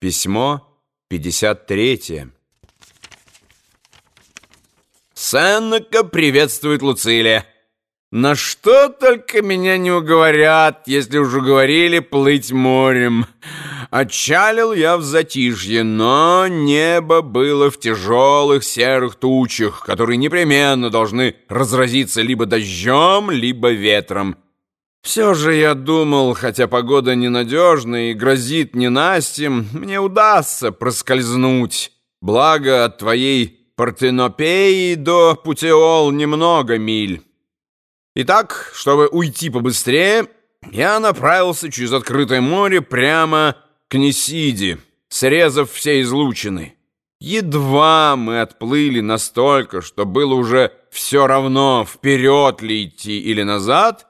Письмо 53. Сеннека приветствует Луцилия. На что только меня не уговорят, если уже говорили плыть морем. Отчалил я в затишье, но небо было в тяжелых серых тучах, которые непременно должны разразиться либо дождем, либо ветром. Все же я думал, хотя погода ненадежная и грозит ненастьем, мне удастся проскользнуть. Благо от твоей Партенопеи до Путеол немного миль. Итак, чтобы уйти побыстрее, я направился через открытое море прямо к Несиде, срезав все излучины. Едва мы отплыли настолько, что было уже все равно, вперед ли идти или назад —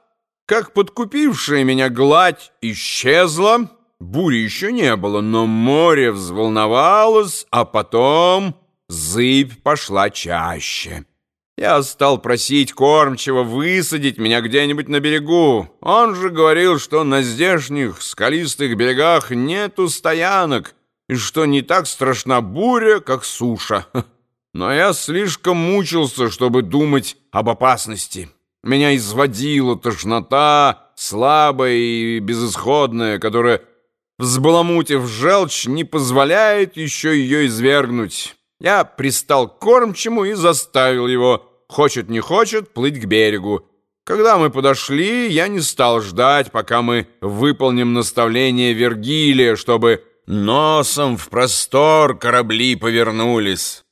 как подкупившая меня гладь исчезла, бури еще не было, но море взволновалось, а потом зыбь пошла чаще. Я стал просить кормчего высадить меня где-нибудь на берегу. Он же говорил, что на здешних скалистых берегах нету стоянок, и что не так страшна буря, как суша. Но я слишком мучился, чтобы думать об опасности. Меня изводила тошнота, слабая и безысходная, которая, взбаламутив желчь, не позволяет еще ее извергнуть. Я пристал к кормчему и заставил его, хочет не хочет, плыть к берегу. Когда мы подошли, я не стал ждать, пока мы выполним наставление Вергилия, чтобы носом в простор корабли повернулись.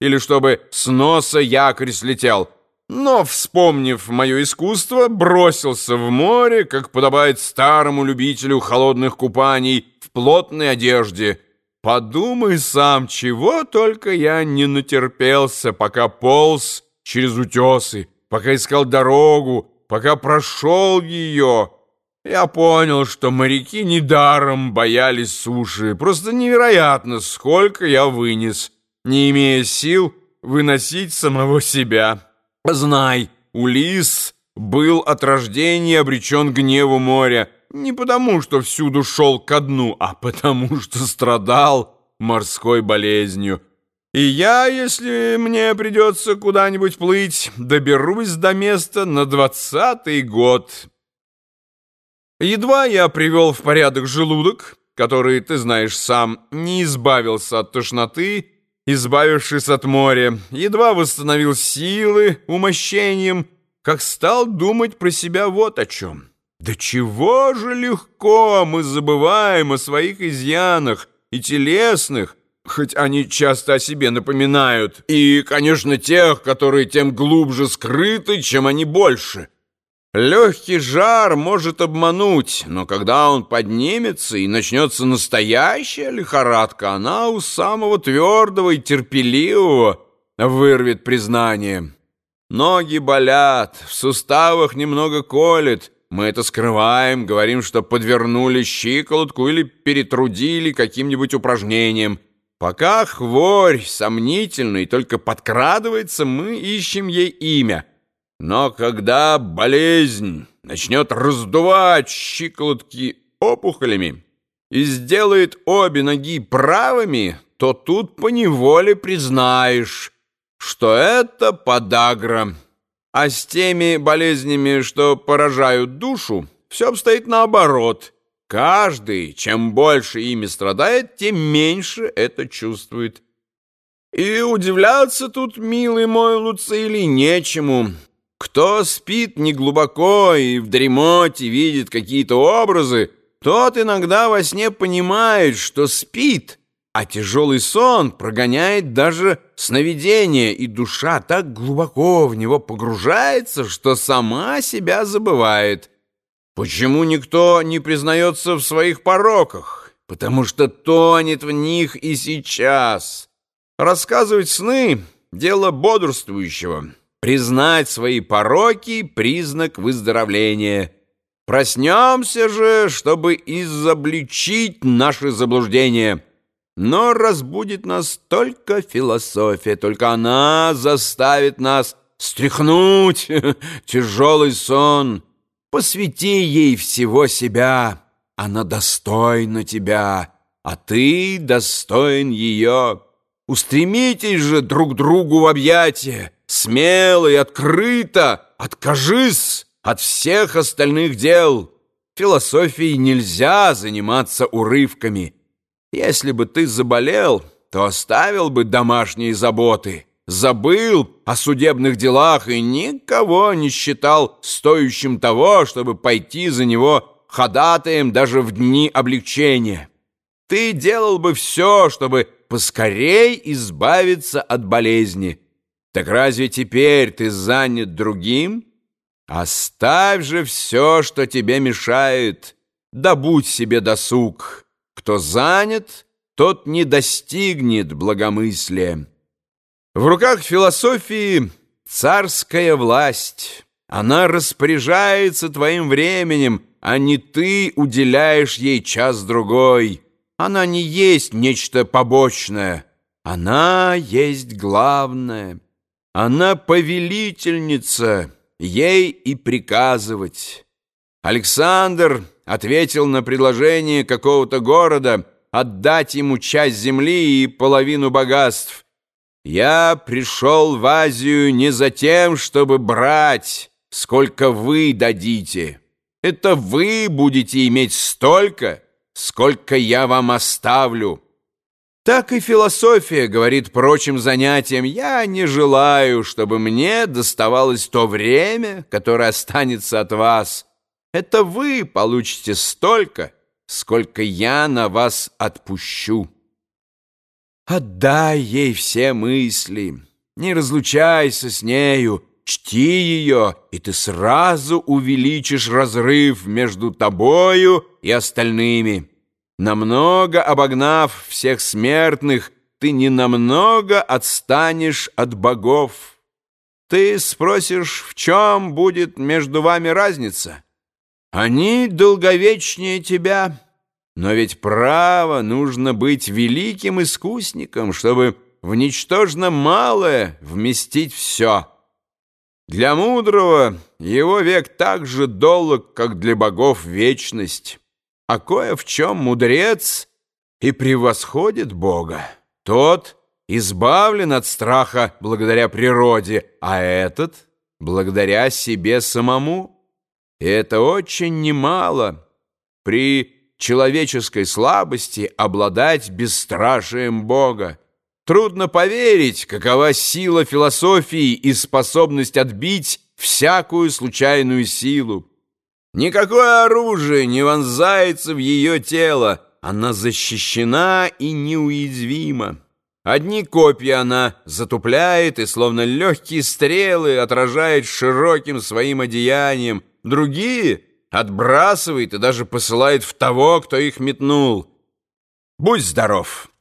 Или чтобы с носа якорь слетел — но, вспомнив мое искусство, бросился в море, как подобает старому любителю холодных купаний в плотной одежде. Подумай сам, чего только я не натерпелся, пока полз через утесы, пока искал дорогу, пока прошел ее. Я понял, что моряки недаром боялись суши. Просто невероятно, сколько я вынес, не имея сил выносить самого себя». Знай, Улис был от рождения обречен гневу моря не потому, что всюду шел ко дну, а потому, что страдал морской болезнью. И я, если мне придется куда-нибудь плыть, доберусь до места на двадцатый год. Едва я привел в порядок желудок, который, ты знаешь сам, не избавился от тошноты, избавившись от моря, едва восстановил силы умощением, как стал думать про себя вот о чем. Да чего же легко мы забываем о своих изъянах и телесных, хоть они часто о себе напоминают, и, конечно, тех, которые тем глубже скрыты, чем они больше. Легкий жар может обмануть, но когда он поднимется и начнется настоящая лихорадка, она у самого твердого и терпеливого вырвет признание. Ноги болят, в суставах немного колет. Мы это скрываем, говорим, что подвернули щиколотку или перетрудили каким-нибудь упражнением. Пока хворь сомнительный только подкрадывается, мы ищем ей имя — но когда болезнь начнет раздувать щиколотки опухолями и сделает обе ноги правыми, то тут поневоле признаешь, что это подагра. А с теми болезнями, что поражают душу, все обстоит наоборот. Каждый, чем больше ими страдает, тем меньше это чувствует. И удивляться тут, милый мой Луцилий, нечему. Кто спит неглубоко и в дремоте видит какие-то образы, тот иногда во сне понимает, что спит, а тяжелый сон прогоняет даже сновидение, и душа так глубоко в него погружается, что сама себя забывает. Почему никто не признается в своих пороках? Потому что тонет в них и сейчас. Рассказывать сны — дело бодрствующего. Признать свои пороки — признак выздоровления. Проснемся же, чтобы изобличить наши заблуждения. Но разбудит нас только философия, только она заставит нас стряхнуть тяжелый сон. Посвяти ей всего себя, она достойна тебя». а ты достоин ее. Устремитесь же друг другу в объятия, смело и открыто, откажись от всех остальных дел. Философией нельзя заниматься урывками. Если бы ты заболел, то оставил бы домашние заботы, забыл о судебных делах и никого не считал стоящим того, чтобы пойти за него ходатаем даже в дни облегчения. Ты делал бы все, чтобы поскорей избавиться от болезни. Так разве теперь ты занят другим? Оставь же все, что тебе мешает, да будь себе досуг. Кто занят, тот не достигнет благомыслия. В руках философии царская власть. Она распоряжается твоим временем, а не ты уделяешь ей час-другой. Она не есть нечто побочное. Она есть главное. Она повелительница, ей и приказывать. Александр ответил на предложение какого-то города отдать ему часть земли и половину богатств. «Я пришел в Азию не за тем, чтобы брать, сколько вы дадите. Это вы будете иметь столько, сколько я вам оставлю». Так и философия говорит прочим занятиям, я не желаю, чтобы мне доставалось то время, которое останется от вас. Это вы получите столько, сколько я на вас отпущу. Отдай ей все мысли, не разлучайся с нею, чти ее, и ты сразу увеличишь разрыв между тобою и остальными». Намного обогнав всех смертных, ты ненамного отстанешь от богов. Ты спросишь, в чем будет между вами разница? Они долговечнее тебя, но ведь право нужно быть великим искусником, чтобы в ничтожно малое вместить все. Для мудрого его век так же долг, как для богов вечность а кое в чем мудрец и превосходит Бога. Тот избавлен от страха благодаря природе, а этот — благодаря себе самому. И это очень немало. При человеческой слабости обладать бесстрашием Бога. Трудно поверить, какова сила философии и способность отбить всякую случайную силу. Никакое оружие не вонзается в ее тело. Она защищена и неуязвима. Одни копья она затупляет и, словно легкие стрелы, отражает широким своим одеянием. Другие отбрасывает и даже посылает в того, кто их метнул. Будь здоров!